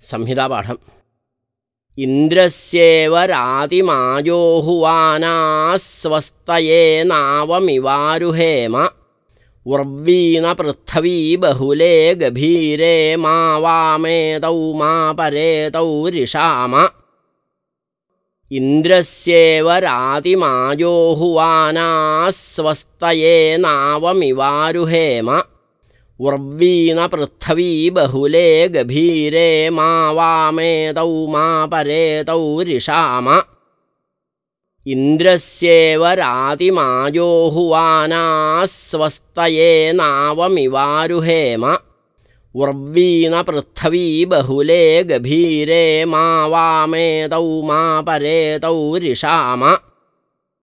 संहितापाठम्। इन्द्रस्येव रातिमायोहुवानाः स्वस्तये नावमिवारुहेम उर्वीणपृथ्वी बहुले गभीरे मा वामेतौ मा परेतौ रिषाम। इन्द्रस्येव रातिमायोहुवानाः स्वस्तये उर्वीणपृथ्वी बहुले गभीरे मा वामेतौ मा परेतौ रिषाम। इन्द्रस्येव रातिमायोहुवानाः स्वस्तये नावमिवारुहेम। उर्वीणपृथ्वी बहुले गभीरे मा वामेतौ मा परेतौ रिषाम